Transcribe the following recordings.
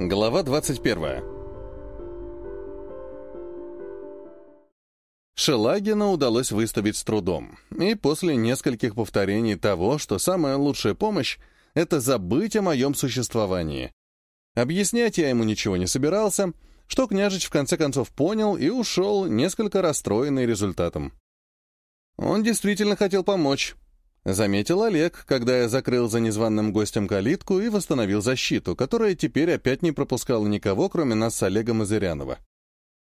Глава 21. Шелагина удалось выставить с трудом, и после нескольких повторений того, что самая лучшая помощь — это забыть о моем существовании. Объяснять я ему ничего не собирался, что княжич в конце концов понял и ушел, несколько расстроенный результатом. Он действительно хотел помочь, Заметил Олег, когда я закрыл за незваным гостем калитку и восстановил защиту, которая теперь опять не пропускала никого, кроме нас с Олегом и Зырянова.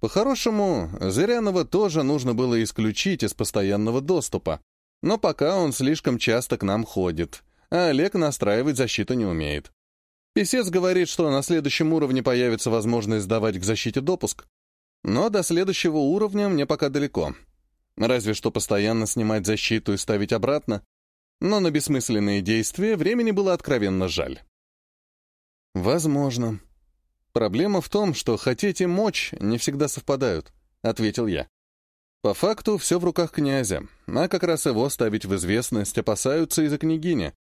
По-хорошему, Зырянова тоже нужно было исключить из постоянного доступа, но пока он слишком часто к нам ходит, а Олег настраивать защиту не умеет. Песец говорит, что на следующем уровне появится возможность сдавать к защите допуск, но до следующего уровня мне пока далеко. Разве что постоянно снимать защиту и ставить обратно, но на бессмысленные действия времени было откровенно жаль. «Возможно. Проблема в том, что хотеть и мочь не всегда совпадают», — ответил я. «По факту все в руках князя, а как раз его ставить в известность опасаются из-за княгини.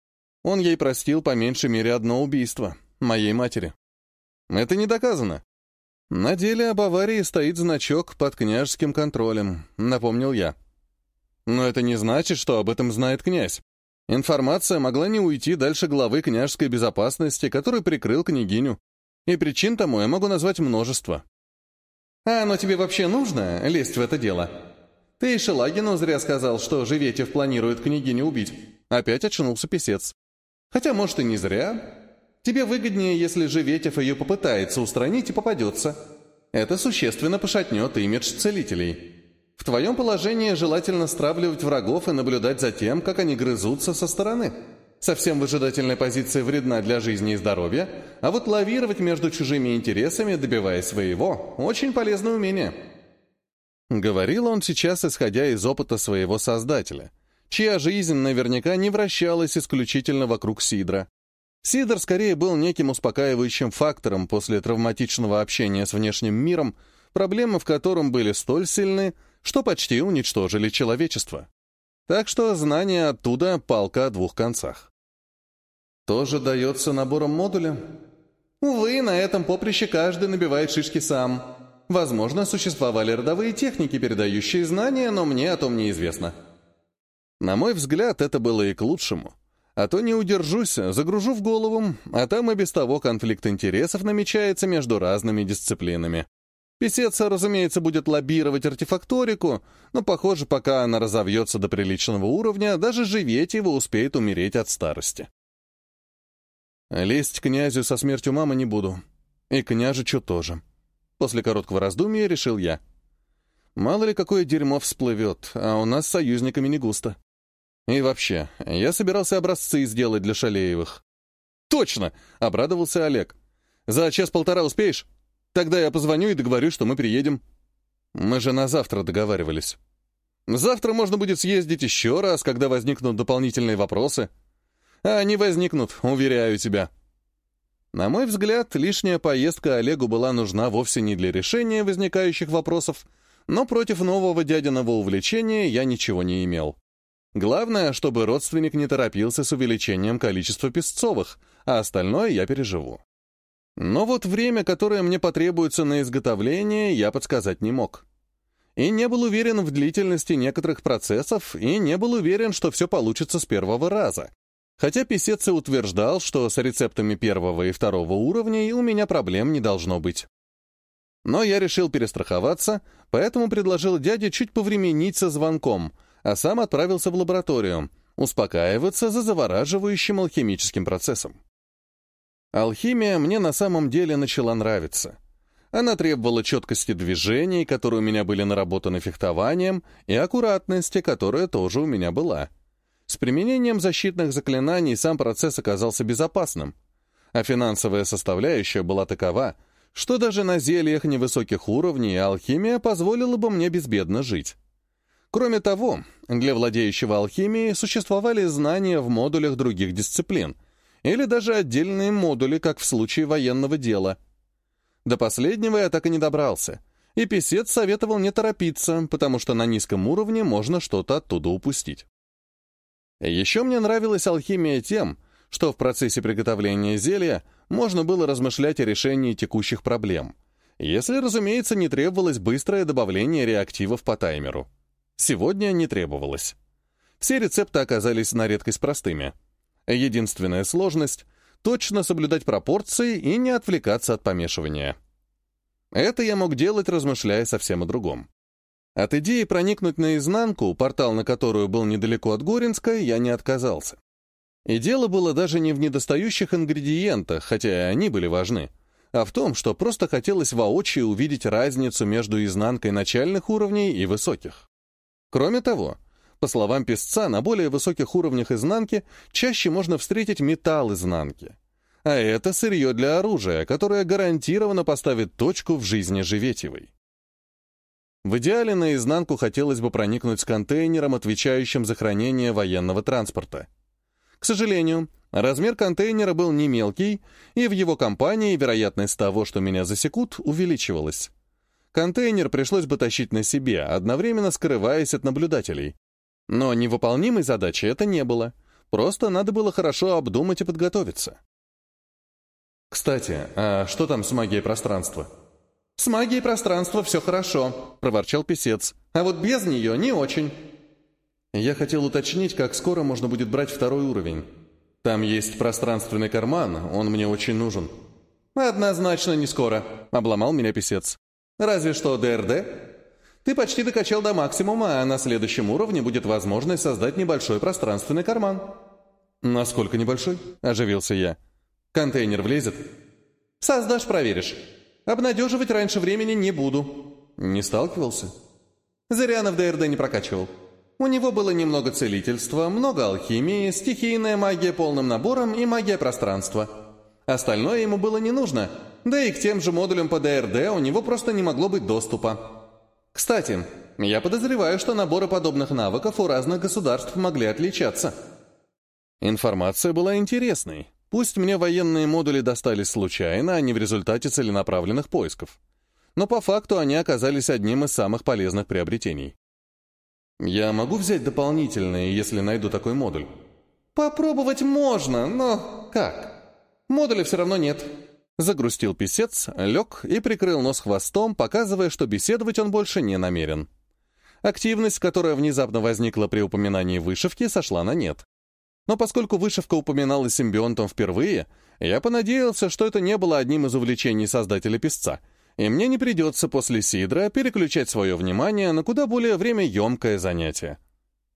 Он ей простил по меньшей мере одно убийство, моей матери. Это не доказано. На деле об аварии стоит значок под княжеским контролем, напомнил я. Но это не значит, что об этом знает князь. Информация могла не уйти дальше главы княжеской безопасности, который прикрыл княгиню. И причин тому я могу назвать множество. «А оно тебе вообще нужно, лезть в это дело? Ты и Шелагину зря сказал, что Живетев планирует княгиню убить». Опять очнулся писец. «Хотя, может, и не зря. Тебе выгоднее, если Живетев ее попытается устранить и попадется. Это существенно пошатнет имидж целителей». В твоем положении желательно стравливать врагов и наблюдать за тем, как они грызутся со стороны. Совсем выжидательная позиция вредна для жизни и здоровья, а вот лавировать между чужими интересами, добиваясь своего, очень полезное умение. Говорил он сейчас, исходя из опыта своего создателя, чья жизнь наверняка не вращалась исключительно вокруг Сидра. Сидор скорее был неким успокаивающим фактором после травматичного общения с внешним миром, проблемы в котором были столь сильны, что почти уничтожили человечество. Так что знание оттуда — палка о двух концах. Тоже дается набором модуля? Увы, на этом поприще каждый набивает шишки сам. Возможно, существовали родовые техники, передающие знания, но мне о том неизвестно. На мой взгляд, это было и к лучшему. А то не удержусь, загружу в голову, а там и без того конфликт интересов намечается между разными дисциплинами. Песец, разумеется, будет лоббировать артефакторику, но, похоже, пока она разовьется до приличного уровня, даже живеть его успеет умереть от старости. Лезть князю со смертью мамы не буду. И княжичу тоже. После короткого раздумья решил я. Мало ли какое дерьмо всплывет, а у нас с союзниками не густо. И вообще, я собирался образцы сделать для Шалеевых. «Точно!» — обрадовался Олег. «За час-полтора успеешь?» Тогда я позвоню и договорюсь, что мы приедем. Мы же на завтра договаривались. Завтра можно будет съездить еще раз, когда возникнут дополнительные вопросы. А они возникнут, уверяю тебя. На мой взгляд, лишняя поездка Олегу была нужна вовсе не для решения возникающих вопросов, но против нового дядиного увлечения я ничего не имел. Главное, чтобы родственник не торопился с увеличением количества песцовых, а остальное я переживу. Но вот время, которое мне потребуется на изготовление, я подсказать не мог. И не был уверен в длительности некоторых процессов, и не был уверен, что все получится с первого раза. Хотя писец и утверждал, что с рецептами первого и второго уровней у меня проблем не должно быть. Но я решил перестраховаться, поэтому предложил дяде чуть повременить со звонком, а сам отправился в лабораторию, успокаиваться за завораживающим алхимическим процессом. Алхимия мне на самом деле начала нравиться. Она требовала четкости движений, которые у меня были наработаны фехтованием, и аккуратности, которая тоже у меня была. С применением защитных заклинаний сам процесс оказался безопасным, а финансовая составляющая была такова, что даже на зельях невысоких уровней алхимия позволила бы мне безбедно жить. Кроме того, для владеющего алхимией существовали знания в модулях других дисциплин — или даже отдельные модули, как в случае военного дела. До последнего я так и не добрался, и писец советовал не торопиться, потому что на низком уровне можно что-то оттуда упустить. Еще мне нравилась алхимия тем, что в процессе приготовления зелья можно было размышлять о решении текущих проблем, если, разумеется, не требовалось быстрое добавление реактивов по таймеру. Сегодня не требовалось. Все рецепты оказались на редкость простыми. Единственная сложность — точно соблюдать пропорции и не отвлекаться от помешивания. Это я мог делать, размышляя совсем о другом. От идеи проникнуть наизнанку, портал на которую был недалеко от Горинска, я не отказался. И дело было даже не в недостающих ингредиентах, хотя и они были важны, а в том, что просто хотелось воочию увидеть разницу между изнанкой начальных уровней и высоких. Кроме того, по словам песца, на более высоких уровнях изнанки чаще можно встретить металл изнанки. А это сырье для оружия, которое гарантированно поставит точку в жизни Живетевой. В идеале наизнанку хотелось бы проникнуть с контейнером, отвечающим за хранение военного транспорта. К сожалению, размер контейнера был не мелкий, и в его компании вероятность того, что меня засекут, увеличивалась. Контейнер пришлось бы тащить на себе, одновременно скрываясь от наблюдателей. Но невыполнимой задачи это не было. Просто надо было хорошо обдумать и подготовиться. «Кстати, а что там с магией пространства?» «С магией пространства все хорошо», — проворчал писец. «А вот без нее не очень». Я хотел уточнить, как скоро можно будет брать второй уровень. Там есть пространственный карман, он мне очень нужен. «Однозначно не скоро», — обломал меня писец. «Разве что ДРД. Ты почти докачал до максимума, а на следующем уровне будет возможность создать небольшой пространственный карман». «Насколько небольшой?» — оживился я. Контейнер влезет? Создашь, проверишь. Обнадеживать раньше времени не буду. Не сталкивался? Зря в ДРД не прокачивал. У него было немного целительства, много алхимии, стихийная магия полным набором и магия пространства. Остальное ему было не нужно, да и к тем же модулям по ДРД у него просто не могло быть доступа. Кстати, я подозреваю, что наборы подобных навыков у разных государств могли отличаться. Информация была интересной, Пусть мне военные модули достались случайно, а не в результате целенаправленных поисков. Но по факту они оказались одним из самых полезных приобретений. Я могу взять дополнительные, если найду такой модуль? Попробовать можно, но как? Модуля все равно нет. Загрустил писец, лег и прикрыл нос хвостом, показывая, что беседовать он больше не намерен. Активность, которая внезапно возникла при упоминании вышивки, сошла на нет. Но поскольку вышивка упоминалась симбионтом впервые, я понадеялся, что это не было одним из увлечений создателя-песца, и мне не придется после Сидра переключать свое внимание на куда более времяемкое занятие.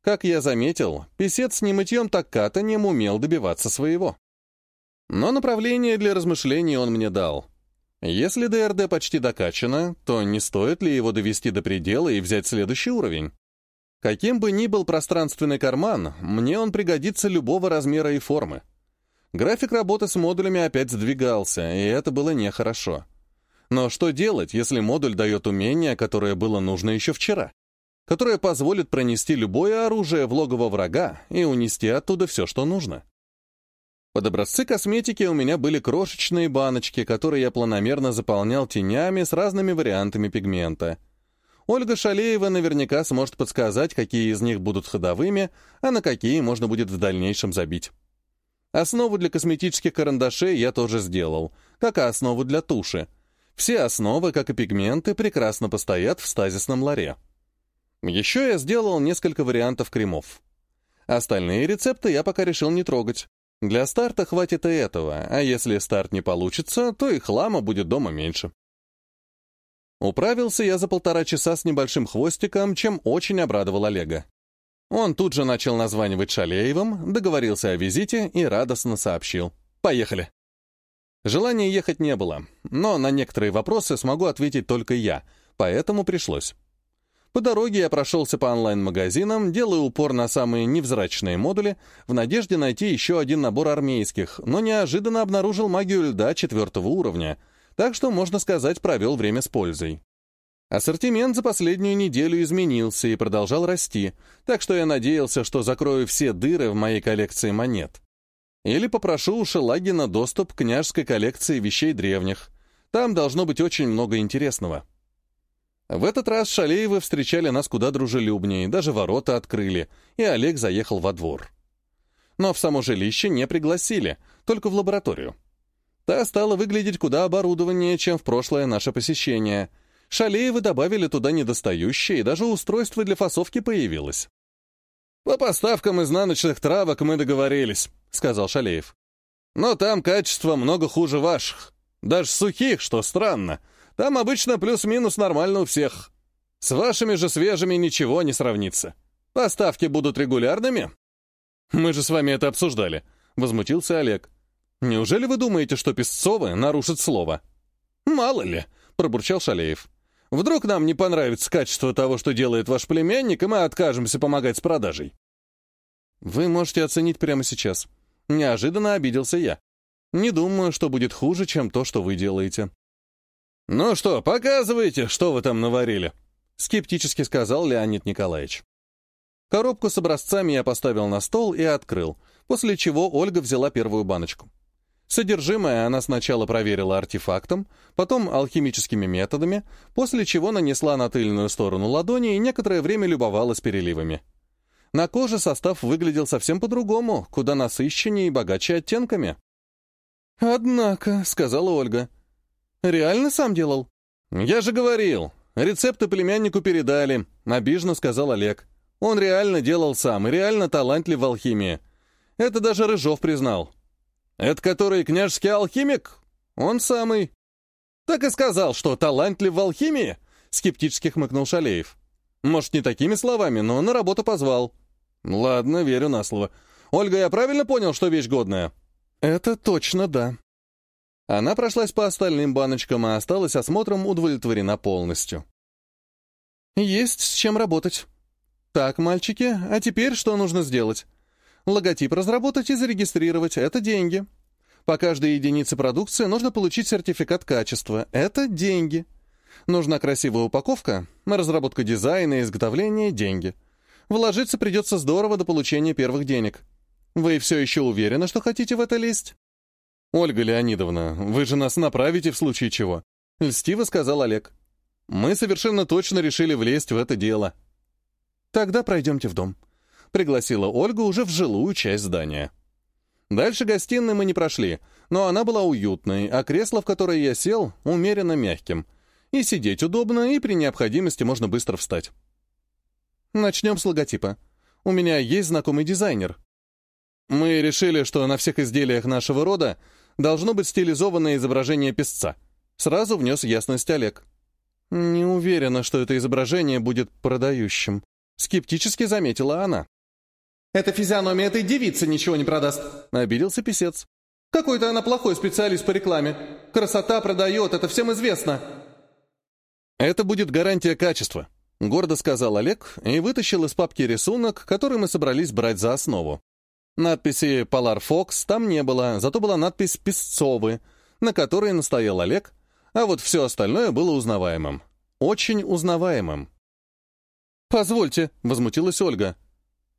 Как я заметил, писец с немытьем так катанием умел добиваться своего. Но направление для размышлений он мне дал. Если ДРД почти докачано, то не стоит ли его довести до предела и взять следующий уровень? Каким бы ни был пространственный карман, мне он пригодится любого размера и формы. График работы с модулями опять сдвигался, и это было нехорошо. Но что делать, если модуль дает умение, которое было нужно еще вчера? Которое позволит пронести любое оружие в логово врага и унести оттуда все, что нужно? Под образцы косметики у меня были крошечные баночки, которые я планомерно заполнял тенями с разными вариантами пигмента — Ольга Шалеева наверняка сможет подсказать, какие из них будут ходовыми, а на какие можно будет в дальнейшем забить. Основу для косметических карандашей я тоже сделал, как и основу для туши. Все основы, как и пигменты, прекрасно постоят в стазисном ларе. Еще я сделал несколько вариантов кремов. Остальные рецепты я пока решил не трогать. Для старта хватит и этого, а если старт не получится, то и хлама будет дома меньше. Управился я за полтора часа с небольшим хвостиком, чем очень обрадовал Олега. Он тут же начал названивать Шалеевым, договорился о визите и радостно сообщил. «Поехали!» Желания ехать не было, но на некоторые вопросы смогу ответить только я, поэтому пришлось. По дороге я прошелся по онлайн-магазинам, делая упор на самые невзрачные модули, в надежде найти еще один набор армейских, но неожиданно обнаружил магию льда четвертого уровня — так что, можно сказать, провел время с пользой. Ассортимент за последнюю неделю изменился и продолжал расти, так что я надеялся, что закрою все дыры в моей коллекции монет. Или попрошу у Шелагина доступ к княжской коллекции вещей древних. Там должно быть очень много интересного. В этот раз Шалеевы встречали нас куда дружелюбнее, даже ворота открыли, и Олег заехал во двор. но в само жилище не пригласили, только в лабораторию. Та стала выглядеть куда оборудованнее, чем в прошлое наше посещение. Шалеевы добавили туда недостающее, и даже устройство для фасовки появилось. «По поставкам изнаночных травок мы договорились», — сказал Шалеев. «Но там качество много хуже ваших. Даже сухих, что странно. Там обычно плюс-минус нормально у всех. С вашими же свежими ничего не сравнится. Поставки будут регулярными?» «Мы же с вами это обсуждали», — возмутился Олег. «Неужели вы думаете, что Песцовы нарушат слово?» «Мало ли», — пробурчал Шалеев. «Вдруг нам не понравится качество того, что делает ваш племянник, и мы откажемся помогать с продажей?» «Вы можете оценить прямо сейчас». Неожиданно обиделся я. «Не думаю, что будет хуже, чем то, что вы делаете». «Ну что, показывайте, что вы там наварили», — скептически сказал Леонид Николаевич. Коробку с образцами я поставил на стол и открыл, после чего Ольга взяла первую баночку. Содержимое она сначала проверила артефактом, потом алхимическими методами, после чего нанесла на тыльную сторону ладони и некоторое время любовалась переливами. На коже состав выглядел совсем по-другому, куда насыщеннее и богаче оттенками. «Однако», — сказала Ольга, — «реально сам делал?» «Я же говорил, рецепты племяннику передали», — обиженно сказал Олег. Он реально делал сам и реально талантлив в алхимии. Это даже Рыжов признал. Это который княжеский алхимик? Он самый. Так и сказал, что талантлив в алхимии? Скептически хмыкнул Шалеев. Может, не такими словами, но на работу позвал. Ладно, верю на слово. Ольга, я правильно понял, что вещь годная? Это точно да. Она прошлась по остальным баночкам, а осталась осмотром удовлетворена полностью. Есть с чем работать. Так, мальчики, а теперь что нужно сделать? Логотип разработать и зарегистрировать — это деньги. По каждой единице продукции нужно получить сертификат качества — это деньги. Нужна красивая упаковка, разработка дизайна и изготовление — деньги. Вложиться придется здорово до получения первых денег. Вы все еще уверены, что хотите в это лезть? «Ольга Леонидовна, вы же нас направите в случае чего», — льстиво сказал Олег. «Мы совершенно точно решили влезть в это дело». «Тогда пройдемте в дом», — пригласила Ольга уже в жилую часть здания. Дальше гостиной мы не прошли, но она была уютной, а кресло, в которое я сел, умеренно мягким. И сидеть удобно, и при необходимости можно быстро встать. Начнем с логотипа. У меня есть знакомый дизайнер. Мы решили, что на всех изделиях нашего рода должно быть стилизованное изображение песца. Сразу внес ясность Олег. Не уверена, что это изображение будет продающим. Скептически заметила она. «Эта физиономия этой девицы ничего не продаст», — обиделся писец. «Какой-то она плохой специалист по рекламе. Красота продает, это всем известно». «Это будет гарантия качества», — гордо сказал Олег и вытащил из папки рисунок, который мы собрались брать за основу. Надписи «Polar Fox» там не было, зато была надпись «Песцовы», на которой настоял Олег, а вот все остальное было узнаваемым. Очень узнаваемым. «Позвольте», — возмутилась Ольга.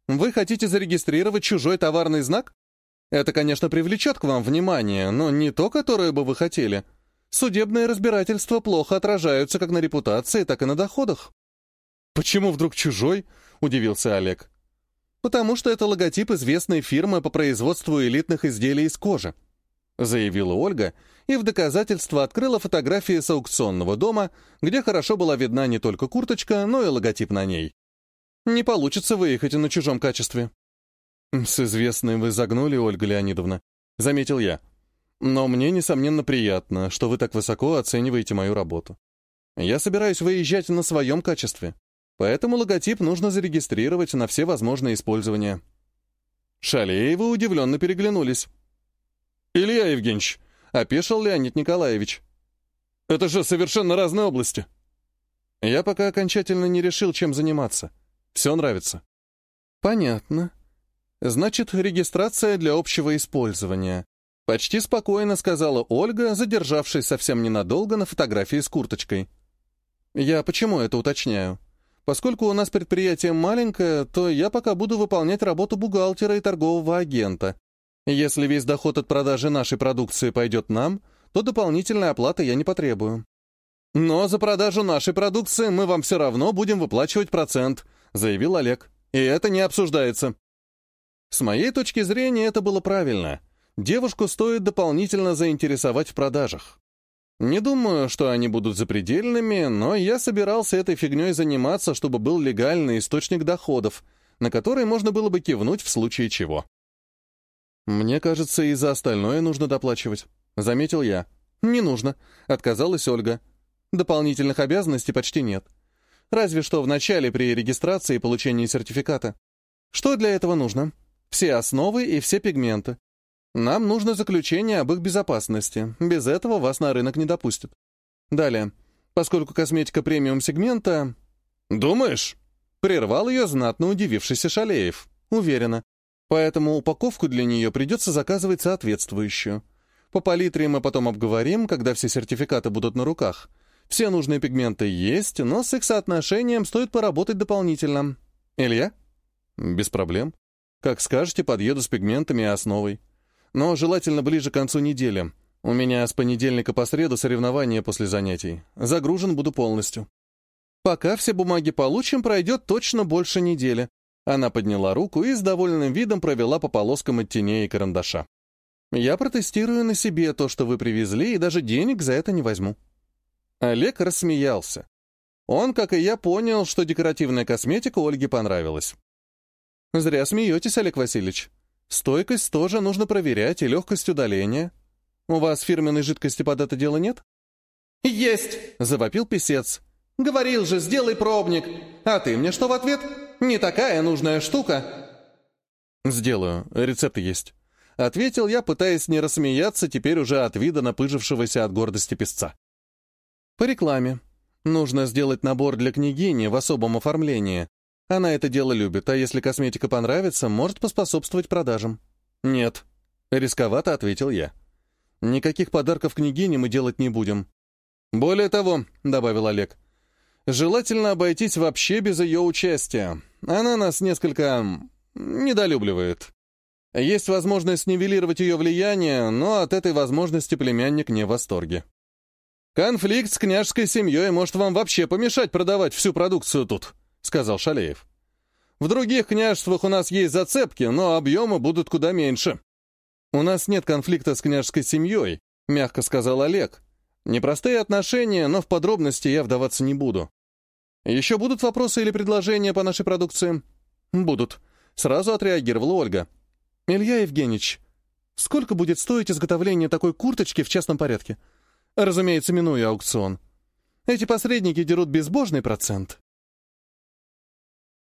«Вы хотите зарегистрировать чужой товарный знак? Это, конечно, привлечет к вам внимание, но не то, которое бы вы хотели. Судебные разбирательства плохо отражаются как на репутации, так и на доходах». «Почему вдруг чужой?» — удивился Олег. «Потому что это логотип известной фирмы по производству элитных изделий из кожи», заявила Ольга и в доказательство открыла фотографии с аукционного дома, где хорошо была видна не только курточка, но и логотип на ней. Не получится выехать и на чужом качестве. «С известной вы загнули, Ольга Леонидовна», — заметил я. «Но мне, несомненно, приятно, что вы так высоко оцениваете мою работу. Я собираюсь выезжать на своем качестве, поэтому логотип нужно зарегистрировать на все возможные использования». Шалеевы удивленно переглянулись. «Илья Евгеньевич, — опешил Леонид Николаевич. «Это же совершенно разные области». Я пока окончательно не решил, чем заниматься. Все нравится. Понятно. Значит, регистрация для общего использования. Почти спокойно сказала Ольга, задержавшись совсем ненадолго на фотографии с курточкой. Я почему это уточняю? Поскольку у нас предприятие маленькое, то я пока буду выполнять работу бухгалтера и торгового агента. Если весь доход от продажи нашей продукции пойдет нам, то дополнительной оплаты я не потребую. Но за продажу нашей продукции мы вам все равно будем выплачивать процент, заявил Олег. И это не обсуждается. С моей точки зрения, это было правильно. Девушку стоит дополнительно заинтересовать в продажах. Не думаю, что они будут запредельными, но я собирался этой фигней заниматься, чтобы был легальный источник доходов, на который можно было бы кивнуть в случае чего. «Мне кажется, и за остальное нужно доплачивать», — заметил я. «Не нужно», — отказалась Ольга. «Дополнительных обязанностей почти нет. Разве что в начале при регистрации и получении сертификата. Что для этого нужно? Все основы и все пигменты. Нам нужно заключение об их безопасности. Без этого вас на рынок не допустят. Далее. Поскольку косметика премиум-сегмента... «Думаешь?» — прервал ее знатно удивившийся Шалеев. «Уверена. Поэтому упаковку для нее придется заказывать соответствующую. По палитре мы потом обговорим, когда все сертификаты будут на руках. Все нужные пигменты есть, но с их соотношением стоит поработать дополнительно. Илья? Без проблем. Как скажете, подъеду с пигментами и основой. Но желательно ближе к концу недели. У меня с понедельника по среду соревнования после занятий. Загружен буду полностью. Пока все бумаги получим, пройдет точно больше недели. Она подняла руку и с довольным видом провела по полоскам от теней и карандаша. Я протестирую на себе то, что вы привезли, и даже денег за это не возьму. Олег рассмеялся. Он, как и я, понял, что декоративная косметика Ольге понравилась. Зря смеетесь, Олег Васильевич. Стойкость тоже нужно проверять и легкость удаления. У вас фирменной жидкости под это дело нет? «Есть!» — завопил писец. «Говорил же, сделай пробник! А ты мне что в ответ? Не такая нужная штука!» «Сделаю. Рецепт есть». Ответил я, пытаясь не рассмеяться теперь уже от вида напыжившегося от гордости песца. По рекламе. Нужно сделать набор для княгини в особом оформлении. Она это дело любит, а если косметика понравится, может поспособствовать продажам. Нет. Рисковато, ответил я. Никаких подарков княгине мы делать не будем. Более того, добавил Олег, желательно обойтись вообще без ее участия. Она нас несколько недолюбливает. Есть возможность нивелировать ее влияние, но от этой возможности племянник не в восторге. «Конфликт с княжской семьей может вам вообще помешать продавать всю продукцию тут», — сказал Шалеев. «В других княжествах у нас есть зацепки, но объемы будут куда меньше». «У нас нет конфликта с княжской семьей», — мягко сказал Олег. «Непростые отношения, но в подробности я вдаваться не буду. Еще будут вопросы или предложения по нашей продукции?» «Будут», — сразу отреагировала Ольга. «Илья Евгеньевич, сколько будет стоить изготовление такой курточки в частном порядке?» Разумеется, минуя аукцион. Эти посредники дерут безбожный процент.